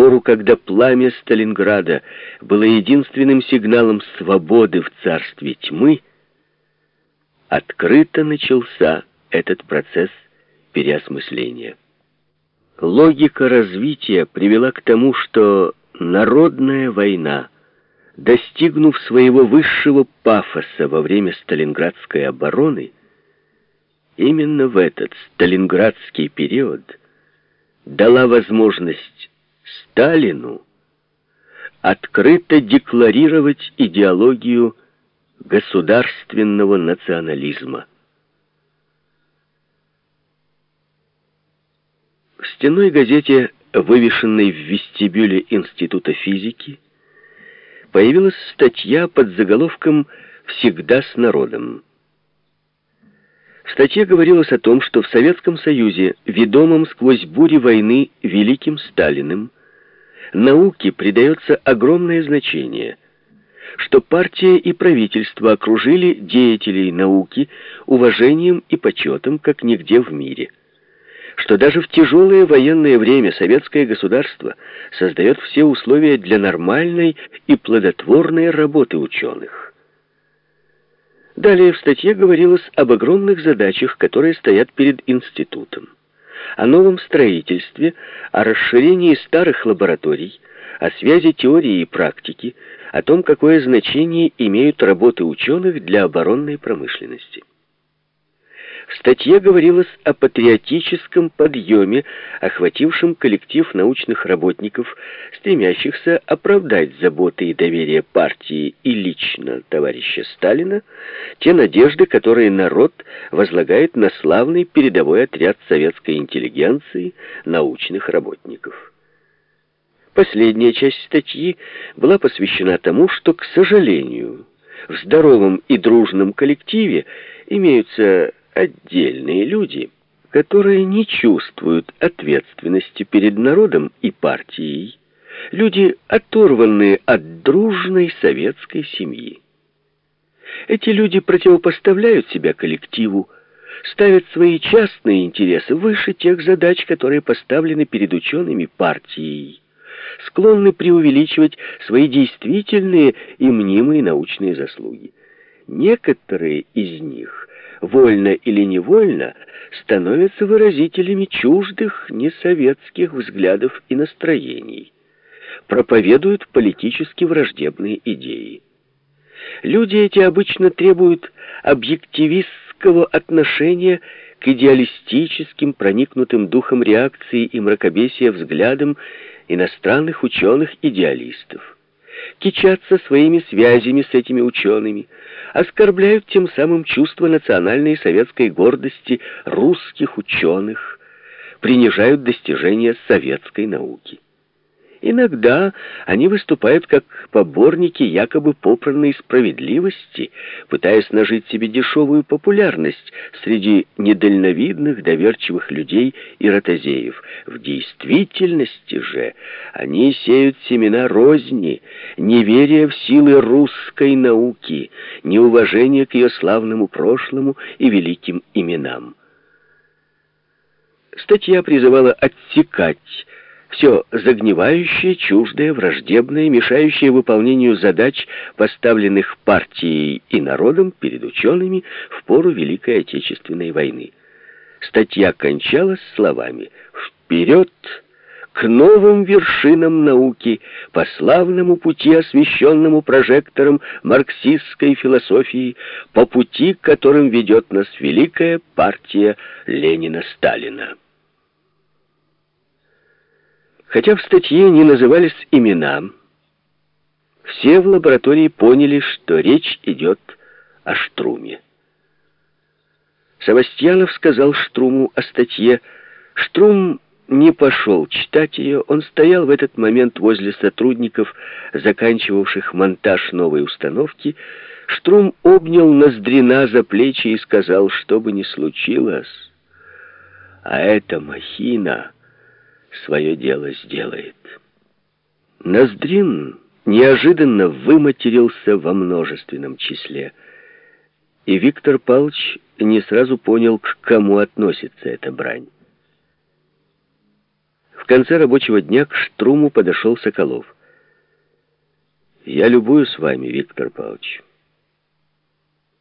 пору, когда пламя Сталинграда было единственным сигналом свободы в царстве тьмы, открыто начался этот процесс переосмысления. Логика развития привела к тому, что народная война, достигнув своего высшего пафоса во время Сталинградской обороны, именно в этот сталинградский период дала возможность Сталину открыто декларировать идеологию государственного национализма. В стенной газете, вывешенной в вестибюле Института физики, появилась статья под заголовком «Всегда с народом». В статье говорилось о том, что в Советском Союзе, ведомом сквозь бури войны великим Сталиным, науке придается огромное значение, что партия и правительство окружили деятелей науки уважением и почетом, как нигде в мире, что даже в тяжелое военное время советское государство создает все условия для нормальной и плодотворной работы ученых. Далее в статье говорилось об огромных задачах, которые стоят перед институтом, о новом строительстве, о расширении старых лабораторий, о связи теории и практики, о том, какое значение имеют работы ученых для оборонной промышленности. В статье говорилось о патриотическом подъеме, охватившем коллектив научных работников, стремящихся оправдать заботы и доверие партии и лично товарища Сталина, те надежды, которые народ возлагает на славный передовой отряд советской интеллигенции, научных работников. Последняя часть статьи была посвящена тому, что, к сожалению, в здоровом и дружном коллективе имеются отдельные люди, которые не чувствуют ответственности перед народом и партией, люди, оторванные от дружной советской семьи. Эти люди противопоставляют себя коллективу, ставят свои частные интересы выше тех задач, которые поставлены перед учеными партией, склонны преувеличивать свои действительные и мнимые научные заслуги. Некоторые из них вольно или невольно, становятся выразителями чуждых несоветских взглядов и настроений, проповедуют политически враждебные идеи. Люди эти обычно требуют объективистского отношения к идеалистическим, проникнутым духом реакции и мракобесия взглядам иностранных ученых-идеалистов кичатся своими связями с этими учеными, оскорбляют тем самым чувство национальной советской гордости русских ученых, принижают достижения советской науки. Иногда они выступают как поборники якобы попранной справедливости, пытаясь нажить себе дешевую популярность среди недальновидных, доверчивых людей и ротозеев. В действительности же они сеют семена розни, неверия в силы русской науки, неуважения к ее славному прошлому и великим именам. Статья призывала отсекать все загнивающее, чуждое, враждебное, мешающее выполнению задач, поставленных партией и народом перед учеными в пору Великой Отечественной войны. Статья кончалась словами «Вперед!» к новым вершинам науки, по славному пути, освещенному прожектором марксистской философии, по пути, которым ведет нас великая партия Ленина-Сталина. Хотя в статье не назывались имена, все в лаборатории поняли, что речь идет о Штруме. Савастьянов сказал Штруму о статье. Штрум не пошел читать ее. Он стоял в этот момент возле сотрудников, заканчивавших монтаж новой установки. Штрум обнял Ноздрина за плечи и сказал, что бы ни случилось, а эта махина свое дело сделает. Ноздрин неожиданно выматерился во множественном числе, и Виктор Павлович не сразу понял, к кому относится эта брань. конце рабочего дня к Штруму подошел Соколов. «Я любую с вами, Виктор Павлович».